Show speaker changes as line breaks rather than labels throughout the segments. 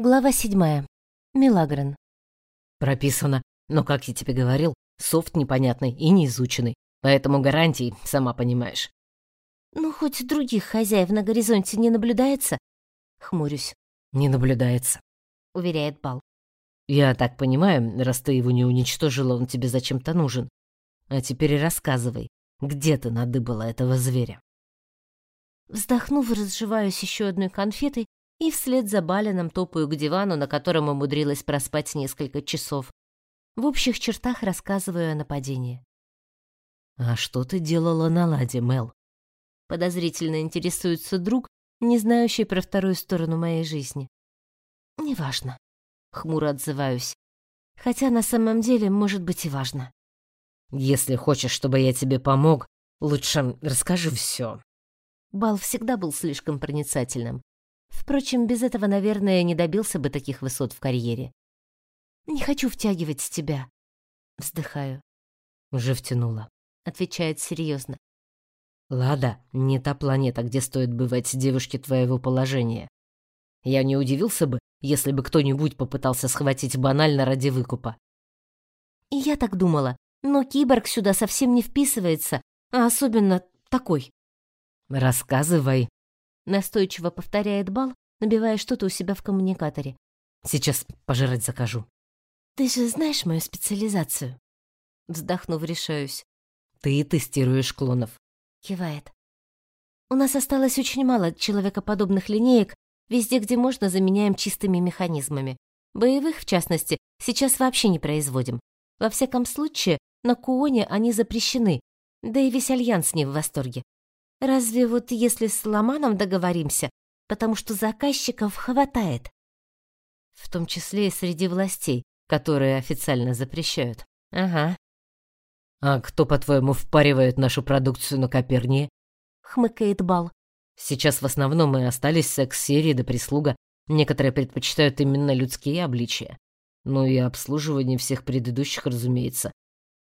Глава седьмая. Милагрен.
Прописано, но, как я тебе говорил, софт непонятный и неизученный, поэтому гарантий, сама понимаешь.
Ну, хоть других хозяев на горизонте не наблюдается? Хмурюсь.
Не наблюдается,
уверяет Бал.
Я так понимаю, раз ты его не уничтожила, он тебе зачем-то нужен. А теперь рассказывай, где ты надыбала этого зверя?
Вздохнув, разживаюсь еще одной конфетой и вслед за Балином топаю к дивану, на котором умудрилась проспать несколько часов. В общих чертах рассказываю о нападении.
«А что ты делала на ладе, Мел?»
Подозрительно интересуется друг, не знающий про вторую сторону моей жизни. «Неважно», — хмуро отзываюсь. Хотя на самом деле, может быть, и важно.
«Если хочешь, чтобы я тебе помог, лучше расскажи все.
Бал всегда был слишком проницательным. Впрочем, без этого, наверное, не добился бы таких высот в карьере. Не хочу втягивать с тебя. Вздыхаю.
Уже втянула.
Отвечает серьезно.
Лада, не та планета, где стоит бывать девушке твоего положения. Я не удивился бы, если бы кто-нибудь попытался схватить банально ради выкупа.
И я так думала, но киборг сюда совсем не вписывается, а особенно такой.
Рассказывай,
Настойчиво повторяет Бал, набивая что-то у себя в коммуникаторе.
Сейчас пожрать закажу.
Ты же знаешь мою специализацию? Вздохнув, решаюсь.
Ты тестируешь клонов.
Кивает. У нас осталось очень мало человекоподобных линеек, везде, где можно, заменяем чистыми механизмами. Боевых, в частности, сейчас вообще не производим. Во всяком случае, на Куоне они запрещены, да и весь Альянс не в восторге. Разве вот если с Ломаном договоримся, потому что заказчиков хватает? В том числе и среди властей, которые официально запрещают. Ага.
А кто, по-твоему, впаривает нашу продукцию на Копернии?
Хмыкает Бал.
Сейчас в основном мы остались секс-серии да прислуга. Некоторые предпочитают именно людские обличия. Ну и обслуживание всех предыдущих, разумеется.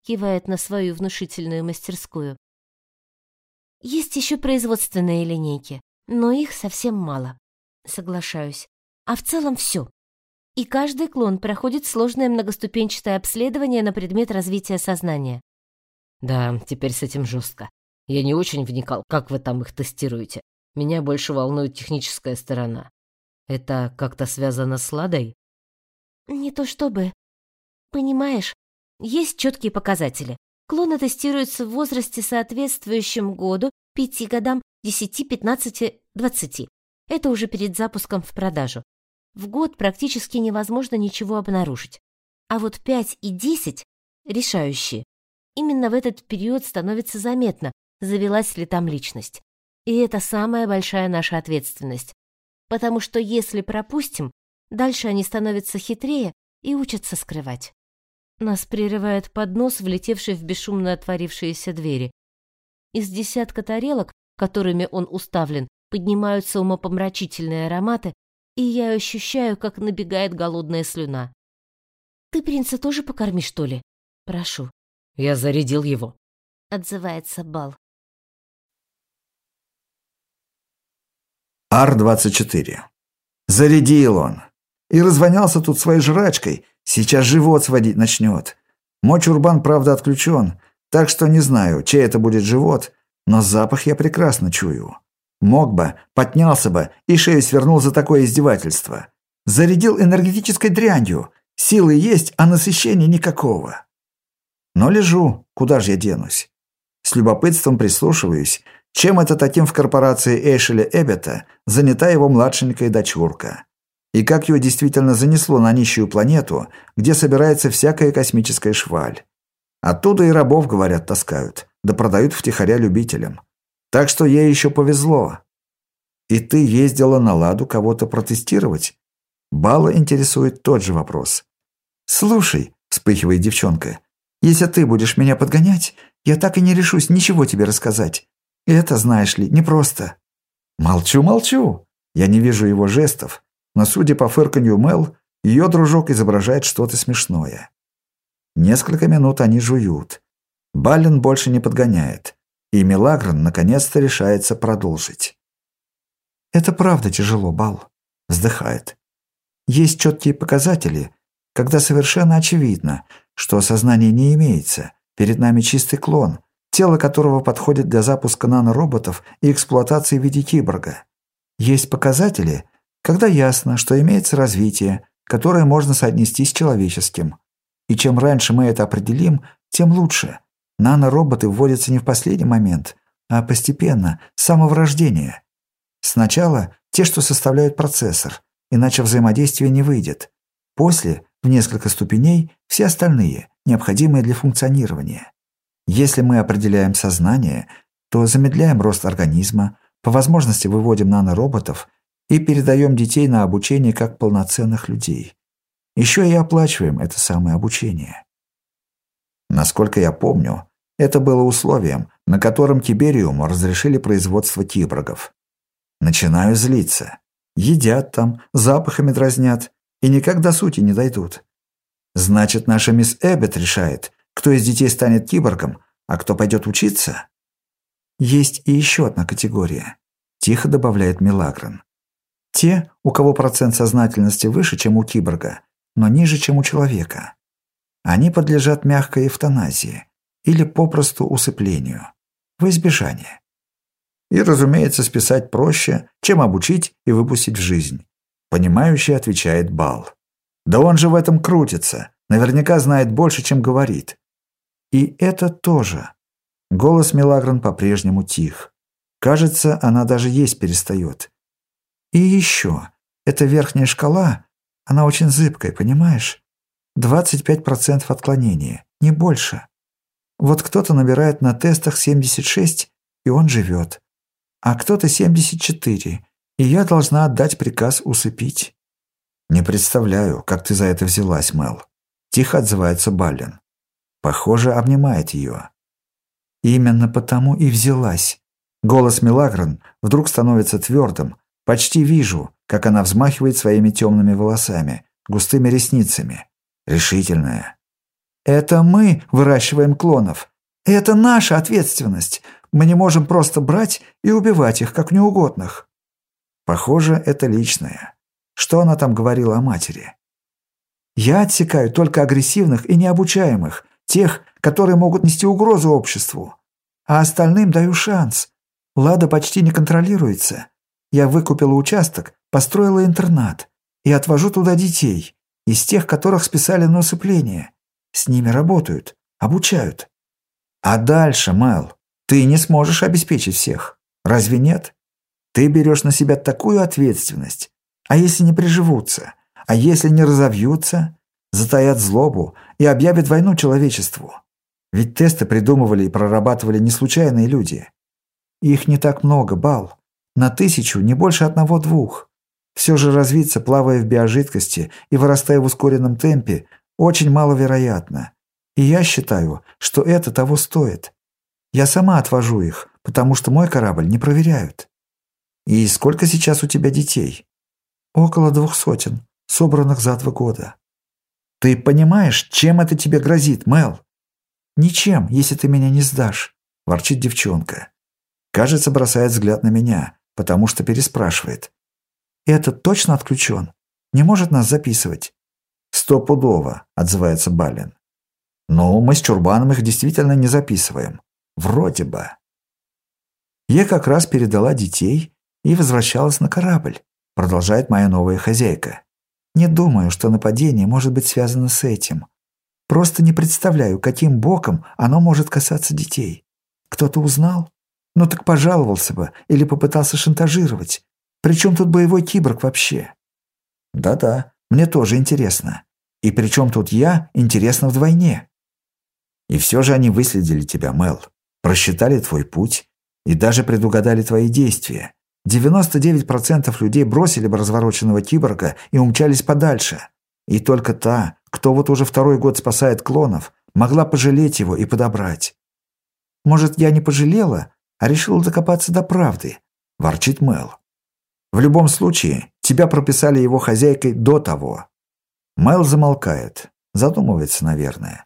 Кивает на свою внушительную мастерскую. Есть еще производственные линейки, но их совсем мало. Соглашаюсь. А в целом все. И каждый клон проходит сложное многоступенчатое обследование на предмет развития сознания.
Да, теперь с этим жестко. Я не очень вникал, как вы там их тестируете. Меня больше волнует техническая сторона. Это как-то связано с Ладой?
Не то чтобы. Понимаешь, есть четкие показатели. Клоны тестируются в возрасте, соответствующем году, 5 годам, 10, 15, 20. Это уже перед запуском в продажу. В год практически невозможно ничего обнаружить. А вот 5 и 10 решающие. Именно в этот период становится заметно, завелась ли там личность. И это самая большая наша ответственность. Потому что если пропустим, дальше они становятся хитрее и учатся скрывать. Нас прерывает поднос, влетевший в бесшумно отворившиеся двери. Из десятка тарелок, которыми он уставлен, поднимаются умопомрачительные ароматы, и я ощущаю, как набегает голодная слюна. «Ты принца тоже покорми, что ли?» «Прошу».
«Я зарядил его», —
отзывается Бал.
Ар-24. Зарядил он. И развонялся тут своей жрачкой, Сейчас живот сводить начнет. Мой чурбан, правда, отключен, так что не знаю, чей это будет живот, но запах я прекрасно чую. Мог бы, поднялся бы и шею свернул за такое издевательство. Зарядил энергетической дрянью. Силы есть, а насыщения никакого. Но лежу, куда же я денусь? С любопытством прислушиваюсь, чем это таким в корпорации Эшеля Эббета занята его младшенькая дочурка и как ее действительно занесло на нищую планету, где собирается всякая космическая шваль. Оттуда и рабов, говорят, таскают, да продают втихаря любителям. Так что ей еще повезло. И ты ездила на Ладу кого-то протестировать? Бала интересует тот же вопрос. «Слушай», — вспыхивает девчонка, «если ты будешь меня подгонять, я так и не решусь ничего тебе рассказать. Это, знаешь ли, непросто». «Молчу, молчу». Я не вижу его жестов, но, судя по фырканью Мел, ее дружок изображает что-то смешное. Несколько минут они жуют. Баллин больше не подгоняет, и Мелагрон наконец-то решается продолжить. «Это правда тяжело, Бал», — вздыхает. Есть четкие показатели, когда совершенно очевидно, что сознание не имеется, перед нами чистый клон, тело которого подходит для запуска нанороботов и эксплуатации в виде киборга. Есть показатели, когда ясно, что имеется развитие, которое можно соотнести с человеческим. И чем раньше мы это определим, тем лучше. Нанороботы вводятся не в последний момент, а постепенно, с самого рождения. Сначала те, что составляют процессор, иначе взаимодействие не выйдет. После, в несколько ступеней, все остальные, необходимые для функционирования. Если мы определяем сознание, то замедляем рост организма, по возможности выводим нанороботов и передаем детей на обучение как полноценных людей. Еще и оплачиваем это самое обучение. Насколько я помню, это было условием, на котором Тибериуму разрешили производство киборгов. Начинаю злиться. Едят там, запахами дразнят и никак до сути не дойдут. Значит, наша мисс Эббет решает, кто из детей станет киборгом, а кто пойдет учиться? Есть и еще одна категория. Тихо добавляет Милагрен. Те, у кого процент сознательности выше, чем у киборга, но ниже, чем у человека. Они подлежат мягкой эвтаназии или попросту усыплению, в избежание. И, разумеется, списать проще, чем обучить и выпустить в жизнь. Понимающий отвечает Бал. Да он же в этом крутится, наверняка знает больше, чем говорит. И это тоже. Голос Мелагрон по-прежнему тих. Кажется, она даже есть перестает. И еще, эта верхняя шкала, она очень зыбкая, понимаешь? 25% отклонения, не больше. Вот кто-то набирает на тестах 76, и он живет. А кто-то 74, и я должна отдать приказ усыпить. Не представляю, как ты за это взялась, Мел. Тихо отзывается Баллин. Похоже, обнимает ее. Именно потому и взялась. Голос Мелагрон вдруг становится твердым. Почти вижу, как она взмахивает своими темными волосами, густыми ресницами. Решительная. «Это мы выращиваем клонов. Это наша ответственность. Мы не можем просто брать и убивать их, как неугодных». Похоже, это личное. Что она там говорила о матери? «Я отсекаю только агрессивных и необучаемых, тех, которые могут нести угрозу обществу. А остальным даю шанс. Лада почти не контролируется. Я выкупила участок, построила интернат и отвожу туда детей, из тех, которых списали на усыпление. С ними работают, обучают. А дальше, Мэл, ты не сможешь обеспечить всех. Разве нет? Ты берешь на себя такую ответственность. А если не приживутся? А если не разовьются? Затаят злобу и объявят войну человечеству. Ведь тесты придумывали и прорабатывали не случайные люди. Их не так много, Бал. На тысячу не больше одного-двух. Все же развиться, плавая в биожидкости и вырастая в ускоренном темпе, очень маловероятно. И я считаю, что это того стоит. Я сама отвожу их, потому что мой корабль не проверяют. И сколько сейчас у тебя детей? Около двух сотен, собранных за два года. Ты понимаешь, чем это тебе грозит, Мел? Ничем, если ты меня не сдашь, ворчит девчонка. Кажется, бросает взгляд на меня, потому что переспрашивает. «Этот точно отключен? Не может нас записывать?» «Стопудово», — отзывается Балин. «Но мы с Чурбаном их действительно не записываем. Вроде бы». Я как раз передала детей и возвращалась на корабль, продолжает моя новая хозяйка. Не думаю, что нападение может быть связано с этим. Просто не представляю, каким боком оно может касаться детей. Кто-то узнал? Ну так пожаловался бы или попытался шантажировать. Причем тут боевой киборг вообще? Да-да, мне тоже интересно. И причем тут я интересно вдвойне. И все же они выследили тебя, Мел. Просчитали твой путь и даже предугадали твои действия. 99% людей бросили бы развороченного киборга и умчались подальше. И только та, кто вот уже второй год спасает клонов, могла пожалеть его и подобрать. Может, я не пожалела, а решил докопаться до правды», – ворчит Мел. «В любом случае, тебя прописали его хозяйкой до того». Мел замолкает, задумывается, наверное.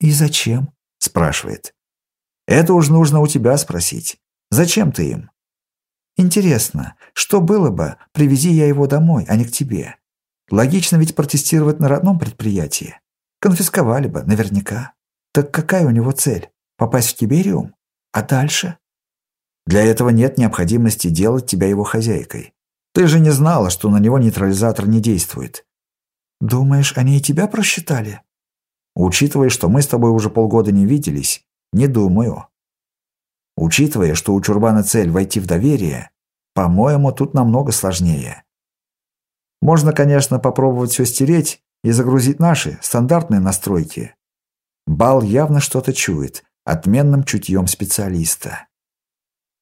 «И зачем?» – спрашивает. «Это уж нужно у тебя спросить. Зачем ты им?» «Интересно, что было бы, привези я его домой, а не к тебе? Логично ведь протестировать на родном предприятии. Конфисковали бы, наверняка. Так какая у него цель? Попасть в Тибериум? А дальше? Для этого нет необходимости делать тебя его хозяйкой. Ты же не знала, что на него нейтрализатор не действует. Думаешь, они и тебя просчитали? Учитывая, что мы с тобой уже полгода не виделись, не думаю. Учитывая, что у Чурбана цель войти в доверие, по-моему, тут намного сложнее. Можно, конечно, попробовать все стереть и загрузить наши, стандартные настройки. Бал явно что-то чует, отменным чутьем специалиста.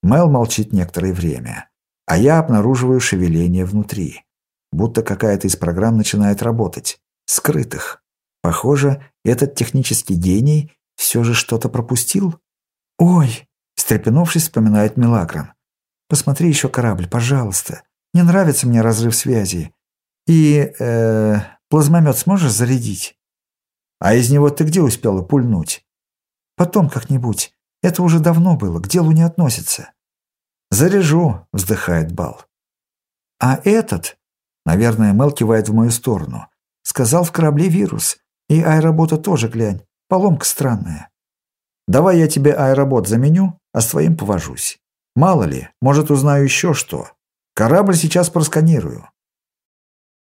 Мел молчит некоторое время, а я обнаруживаю шевеление внутри, будто какая-то из программ начинает работать, скрытых. Похоже, этот технический гений все же что-то пропустил. «Ой!» – встрепенувшись, вспоминает Милагран. «Посмотри еще корабль, пожалуйста. Не нравится мне разрыв связи. И, э, плазмомет сможешь зарядить? А из него ты где успела пульнуть? Потом как-нибудь. Это уже давно было, к делу не относится. Заряжу, вздыхает Бал. А этот, наверное, Мел кивает в мою сторону, сказал в корабле вирус. И аэробота тоже глянь, поломка странная. Давай я тебе аэробот заменю, а с твоим повожусь. Мало ли, может, узнаю еще что. Корабль сейчас просканирую.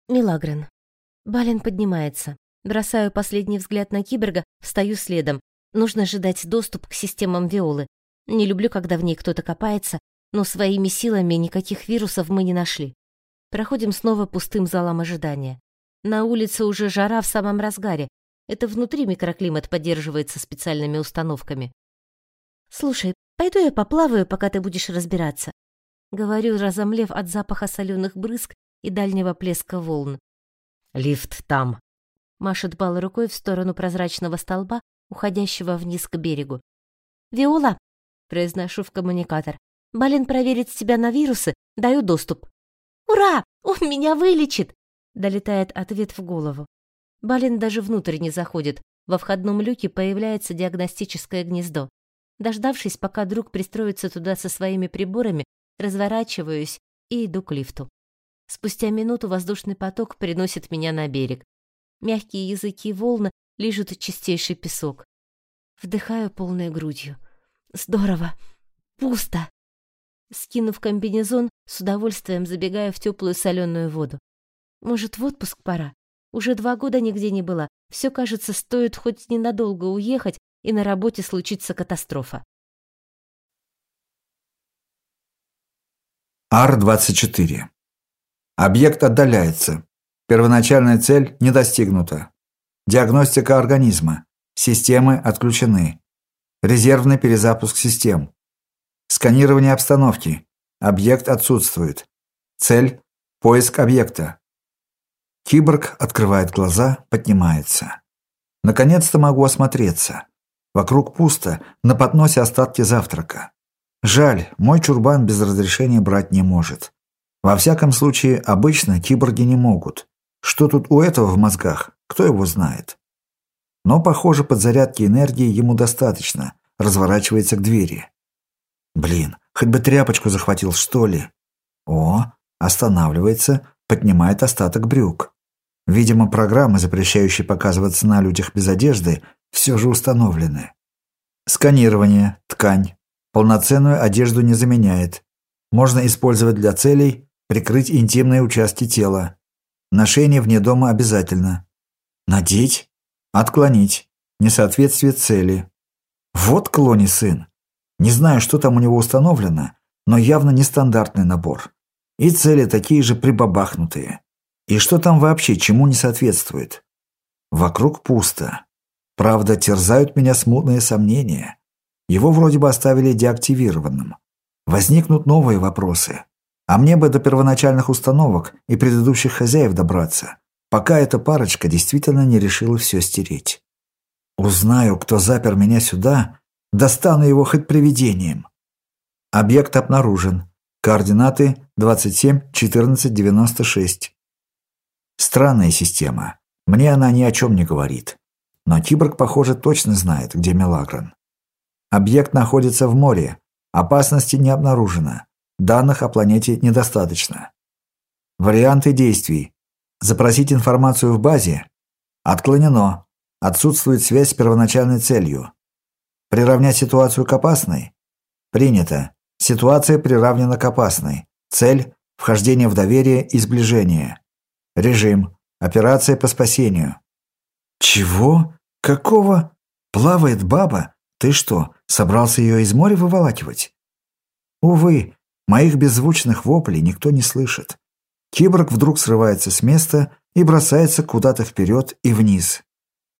Милагрен. Бален поднимается. Бросаю последний взгляд на киберга, встаю следом. Нужно же дать доступ к системам Виолы. Не люблю, когда в ней кто-то копается, но своими силами никаких вирусов мы не нашли. Проходим снова пустым залом ожидания. На улице уже жара в самом разгаре. Это внутри микроклимат поддерживается специальными установками. «Слушай, пойду я поплаваю, пока ты будешь разбираться», — говорю, разомлев от запаха соленых брызг и дальнего плеска волн.
«Лифт там!»
Машет Бал рукой в сторону прозрачного столба, уходящего вниз к берегу. «Виола!» — произношу в коммуникатор. «Балин проверит себя на вирусы, даю доступ». «Ура! Он меня вылечит!» — долетает ответ в голову. Балин даже внутрь не заходит. Во входном люке появляется диагностическое гнездо. Дождавшись, пока друг пристроится туда со своими приборами, разворачиваюсь и иду к лифту. Спустя минуту воздушный поток приносит меня на берег. Мягкие языки волны лижут чистейший песок. Вдыхаю полной грудью. Здорово! Пусто! Скинув комбинезон, с удовольствием забегаю в теплую соленую воду. Может, в отпуск пора? Уже два года нигде не была. Все, кажется, стоит хоть ненадолго уехать, и на работе случится катастрофа.
Ар-24 Объект отдаляется. Первоначальная цель не достигнута. Диагностика организма. Системы отключены. Резервный перезапуск систем. Сканирование обстановки. Объект отсутствует. Цель – поиск объекта. Киборг открывает глаза, поднимается. Наконец-то могу осмотреться. Вокруг пусто, на подносе остатки завтрака. Жаль, мой чурбан без разрешения брать не может. Во всяком случае, обычно киборги не могут. Что тут у этого в мозгах, кто его знает. Но, похоже, подзарядки энергии ему достаточно. Разворачивается к двери. Блин, хоть бы тряпочку захватил, что ли. О, останавливается, поднимает остаток брюк. Видимо, программы, запрещающие показываться на людях без одежды, все же установлены. Сканирование, ткань. Полноценную одежду не заменяет. Можно использовать для целей, Прикрыть интимные участки тела. Ношение вне дома обязательно. Надеть? Отклонить. Несоответствие цели. Вот клони сын. Не знаю, что там у него установлено, но явно нестандартный набор. И цели такие же прибабахнутые. И что там вообще, чему не соответствует? Вокруг пусто. Правда, терзают меня смутные сомнения. Его вроде бы оставили деактивированным. Возникнут новые вопросы. А мне бы до первоначальных установок и предыдущих хозяев добраться, пока эта парочка действительно не решила все стереть. Узнаю, кто запер меня сюда, достану его хоть привидением. Объект обнаружен. Координаты 27-14-96. Странная система. Мне она ни о чем не говорит. Но Киборг, похоже, точно знает, где Мелагран. Объект находится в море. Опасности не обнаружено. Данных о планете недостаточно. Варианты действий. Запросить информацию в базе? Отклонено. Отсутствует связь с первоначальной целью. Приравнять ситуацию к опасной? Принято. Ситуация приравнена к опасной. Цель – вхождение в доверие и сближение. Режим – операция по спасению. Чего? Какого? Плавает баба? Ты что, собрался ее из моря выволакивать? Увы, моих беззвучных воплей никто не слышит. Киборг вдруг срывается с места и бросается куда-то вперед и вниз.